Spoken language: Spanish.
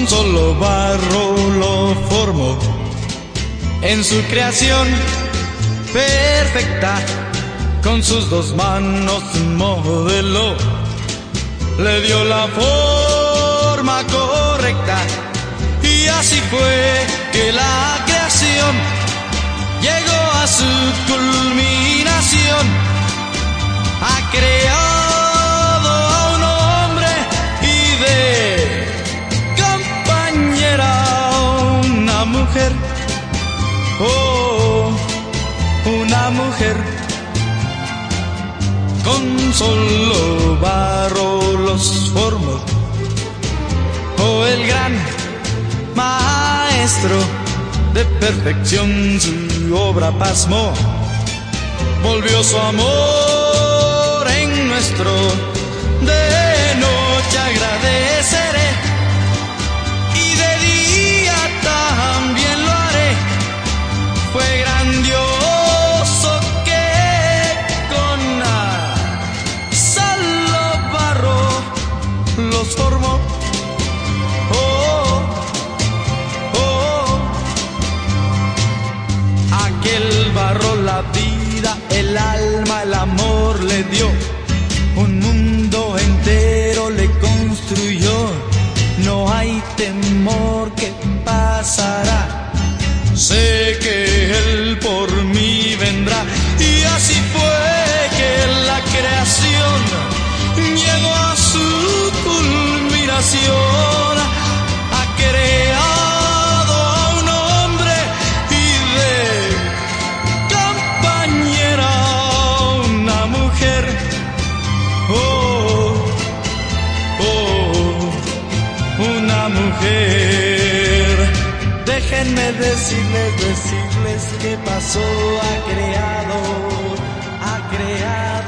con solo barro lo formó en su creación perfecta. Con sus dos manos modeló le dio la forma correcta. Y así fue que la creación llegó a su culminación. Ha creado a un hombre y de compañera una mujer. Oh una mujer con solo barro los formó maestro de perfección su obra pasmó. Volvió su amor en nuestro. De noche agradeceré y de día también lo haré. Fue grandioso que con solo barro los formó la vida, el alma, el amor le dio, un mundo entero le construyó, no hay temor que pasará, sé que él por mí vendrá. Y así fue que la creación llegó a su culminación, Déjenme decirles, decirles que pasó, ha creado, ha creado.